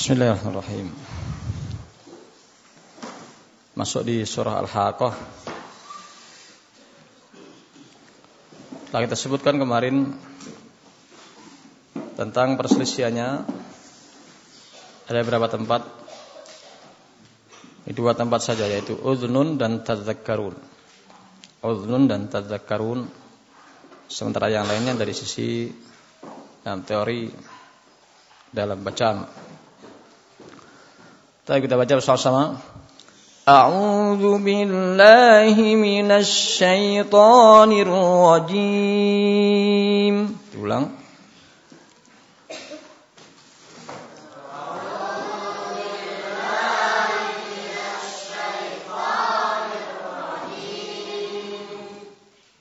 Bismillahirrahmanirrahim. Masuk di surah Al-Haqqah. Telah kita sebutkan kemarin tentang perselisihannya. Ada beberapa tempat. Di dua tempat saja yaitu udhunun dan tadzakkarun udhunun dan tadzakkarun sementara yang lainnya dari sisi dalam teori dalam bacaan Tapi kita baca bersama-sama. A'udzu billahi minasy syaithanir rajim. Diulang.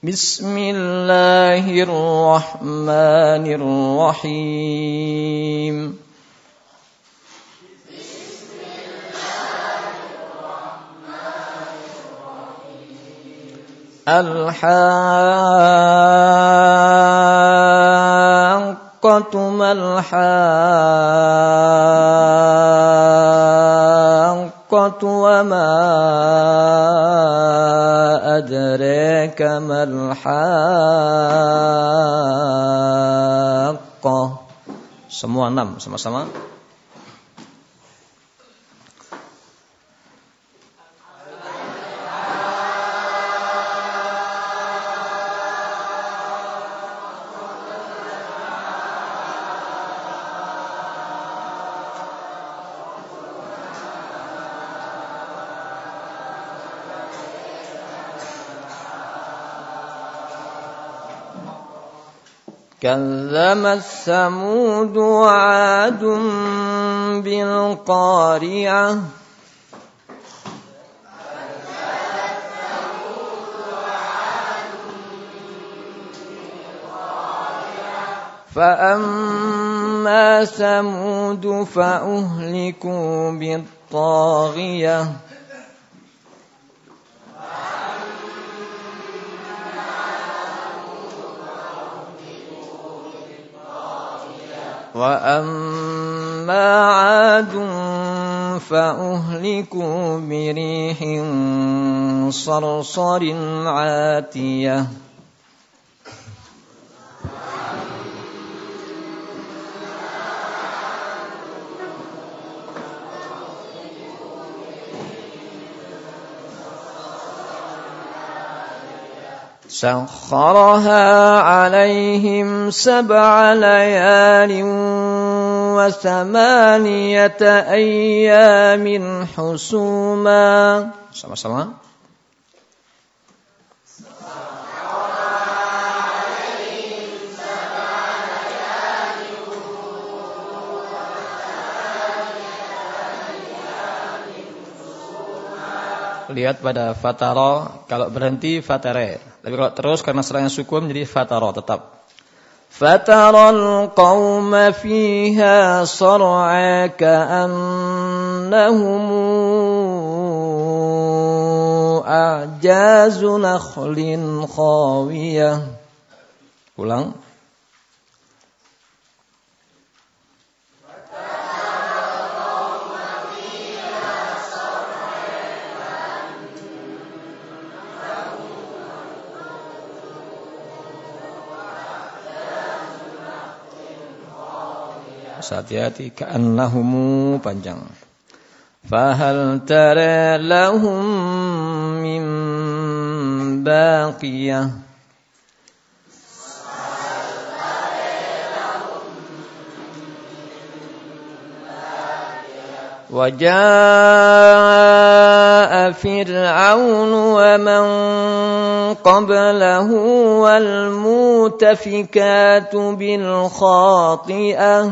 Bismillahirrahmanirrahim. الحاقة ما الحاقة وما أدريك ما الحاقة. Semua enam sama-sama كذبت ثمود وعاد بالقارعة. فأما ثمود فأهلكوا بالطاغية. وأما عاد فأهلكوا بريح صرصر عاتيه سخرها عليهم سبع ليال وثمانية أيام حسوما sama-sama lihat pada fataro kalau berhenti fatare tapi kalau terus karena serangnya sukun menjadi fataro tetap فترى القوم فيها صرعى كأنهم أعجاز نخل خاوية ulang Hati-hati ka'annahumu panjang fahal tara lahum min baqiyah وجاء فرعون ومن قبله والمؤتفكات بالخاطئه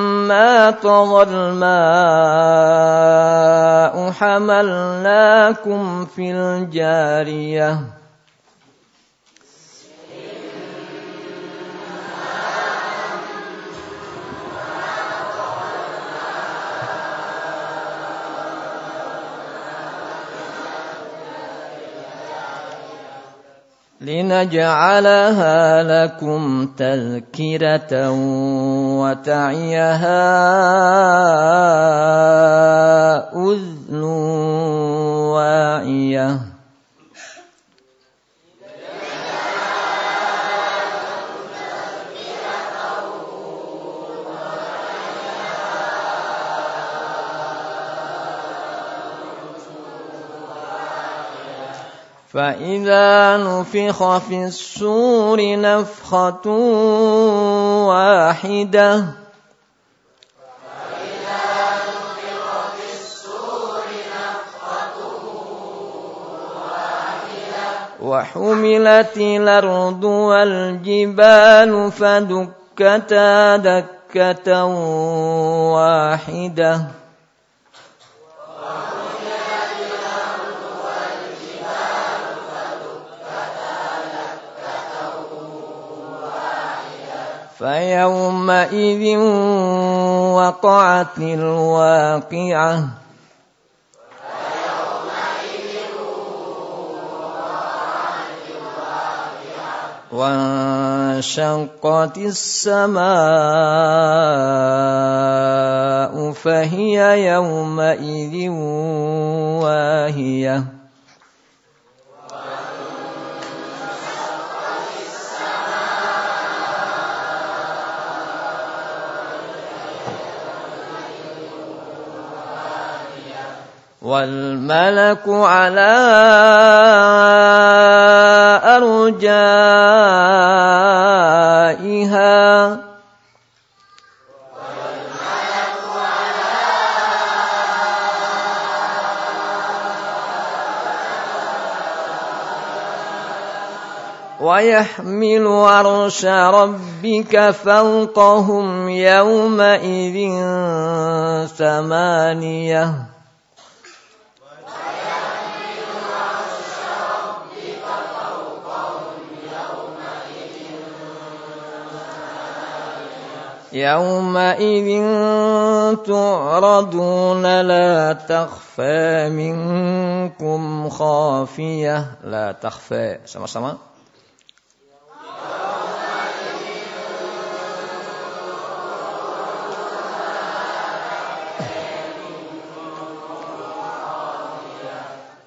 لما طغى الماء حملناكم في الجارية لنجعلها لكم تذكرة وتعيها أذن واعية. فإذا نفخ في السور نفخة واحدة وحملت الأرض والجبال فدكتا دكة واحدة فيومئذ وقعت الواقعة. وانشقت السماء فهي يومئذ واهية. والملك على أرجائها. ويحمل عرش ربك فوقهم يومئذ ثمانية. يومئذ تعرضون لا تخفى منكم خافية. لا تخفى. sama-sama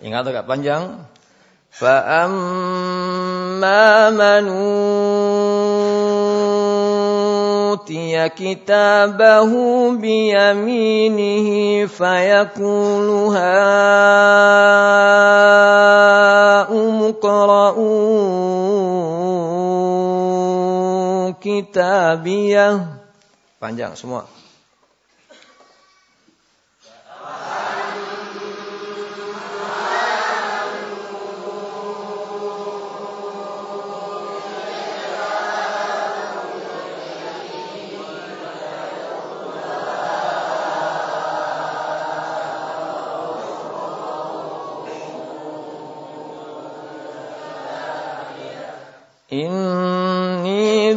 Ingat agak panjang. Fa'amma أوتي كتابه بيمينه فيقول هاؤم اقرءوا كتابيه. Panjang semua.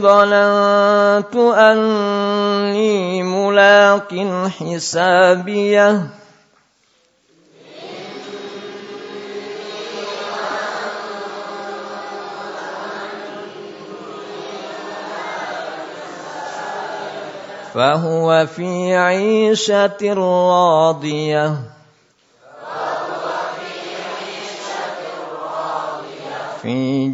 ظننت أني ملاق حسابيه. فهو في عيشة راضية.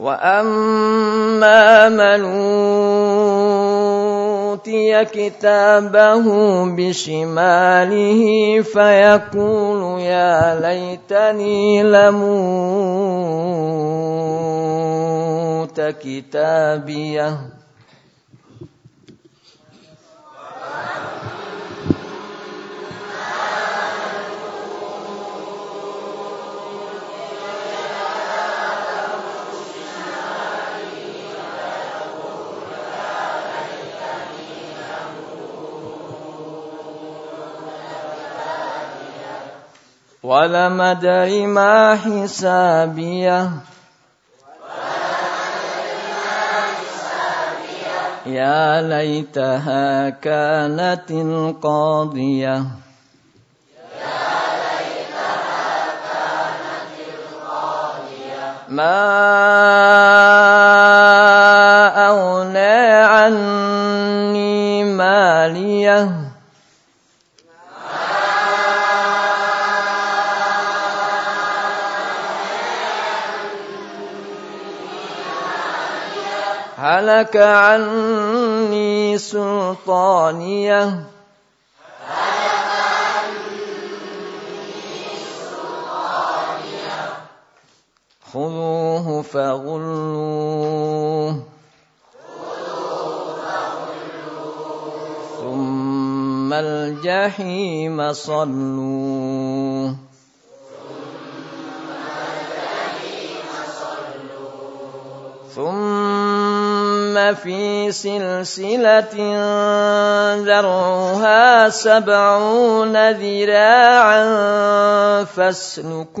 وأما من أوتي كتابه بشماله فيقول يا ليتني لموت كتابيه ولم أدر ما حسابية. يا ليتها كانت القاضية. ما أغنى عني مالية. هلك عني سلطانية. خذوه فغلوه. ثم الجحيم صلوه. ثم في سلسلة ذرعها سبعون ذراعا فاسلكوه.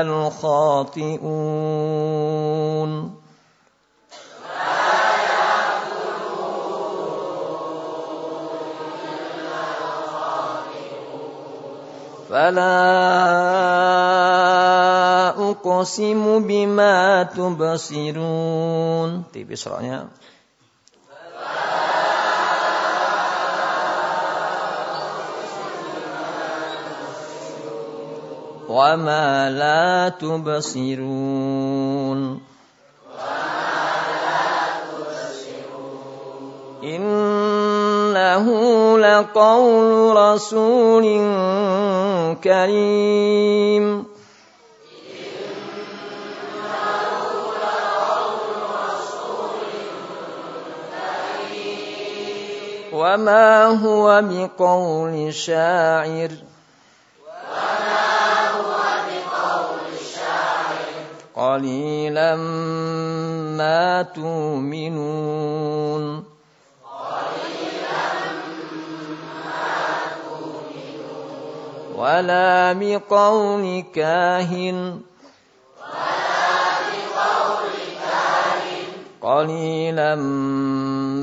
الخاطئون. فلا أقسم بما تبصرون. Roknya وما لا تبصرون إنه لقول رسول كريم وما هو بقول شاعر قليلا ما تؤمنون. ولا بقول كاهن. قليلا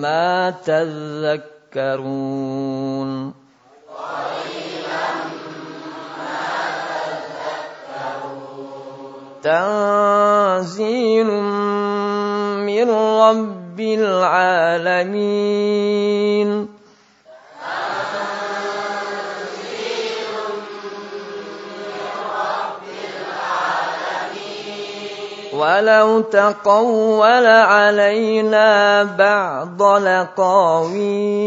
ما تذكرون. تنزيل من رب العالمين. ولو تقول علينا بعض الأقاويل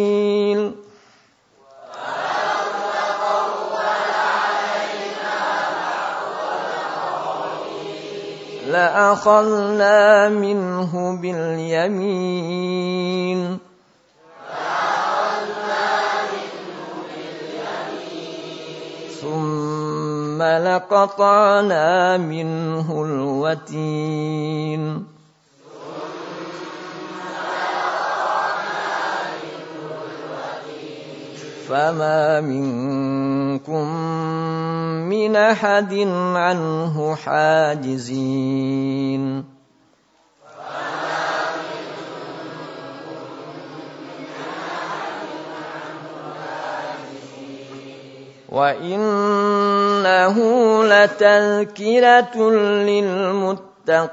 لأخذنا منه باليمين. ثم لقطعنا منه الوتين. فما منكم من احد عنه حاجزين وانه لتذكره للمتقين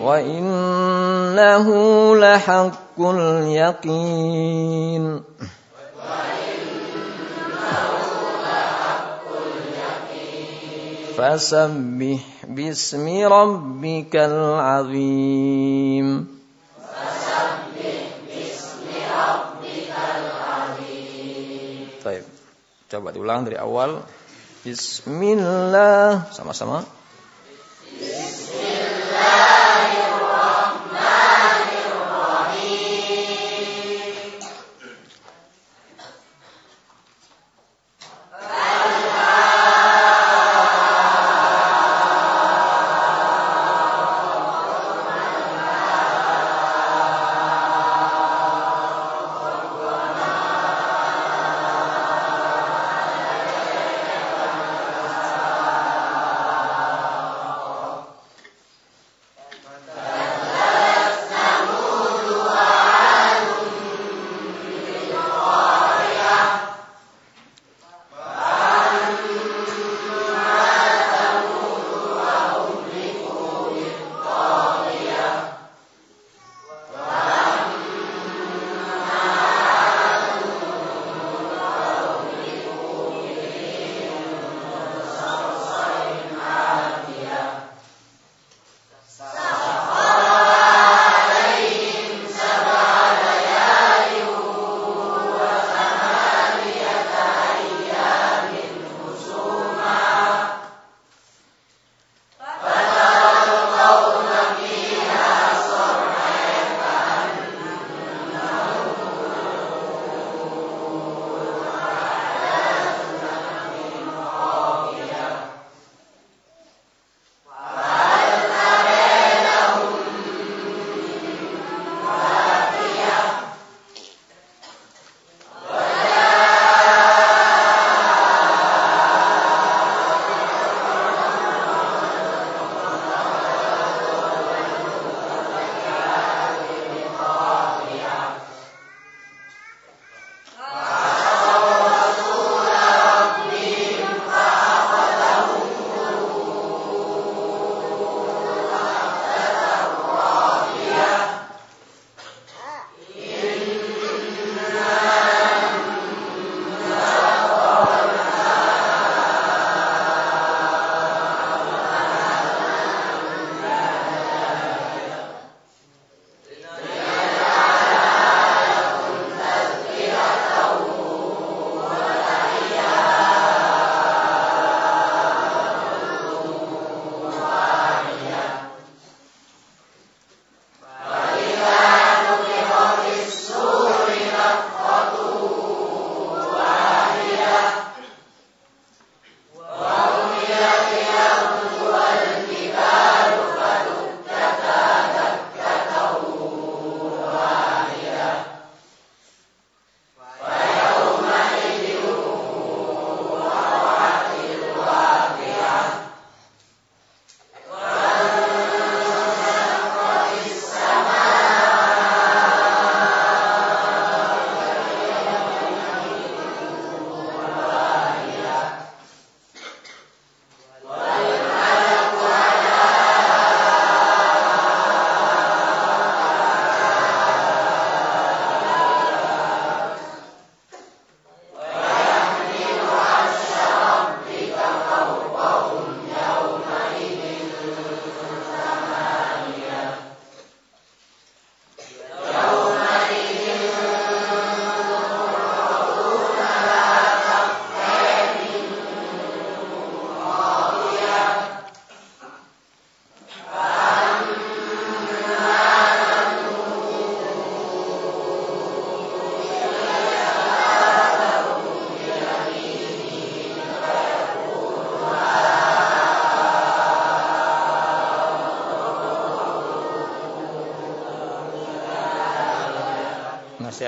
وإنه لحق اليقين فسبح باسم ربك العظيم Baik. Coba diulang dari awal. Bismillah. Sama-sama.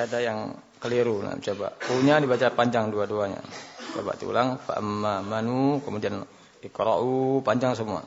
ada yang keliru. Nah, coba. U-nya dibaca panjang dua-duanya. Coba diulang. Fa'amma manu. Kemudian ikra'u. Panjang semua.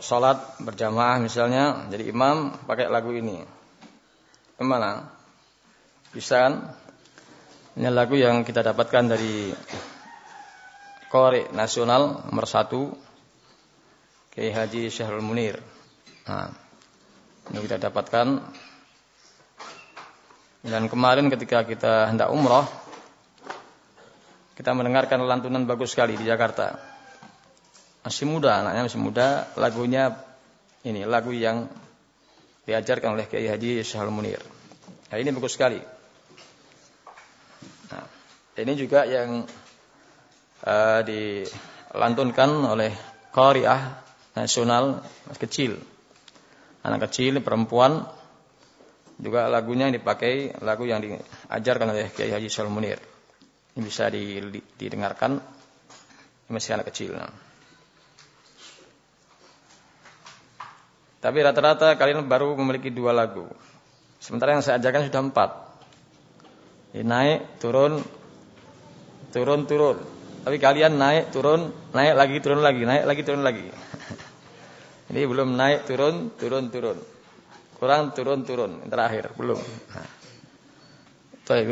Sholat berjamaah misalnya jadi imam pakai lagu ini. Gimana? Bisa kan? Ini lagu yang kita dapatkan dari Kore Nasional nomor satu Kiai Haji Syahrul Munir. Nah, ini kita dapatkan. Dan kemarin ketika kita hendak umroh, kita mendengarkan lantunan bagus sekali di Jakarta. Masih muda, anaknya masih muda, lagunya ini lagu yang diajarkan oleh Kiai Haji Syahrul Munir. Nah, ini bagus sekali. Nah, ini juga yang uh, dilantunkan oleh Qariah nasional kecil. Anak kecil, perempuan juga lagunya yang dipakai lagu yang diajarkan oleh Kiai Haji Syahrul Munir. Ini bisa didengarkan masih anak kecil. Nah. Tapi rata-rata kalian baru memiliki dua lagu. Sementara yang saya ajarkan sudah empat. Ini naik, turun, turun, turun. Tapi kalian naik, turun, naik lagi, turun lagi, naik lagi, turun lagi. Ini belum naik, turun, turun, turun. Kurang turun, turun. Terakhir, belum. Nah. Itu ya,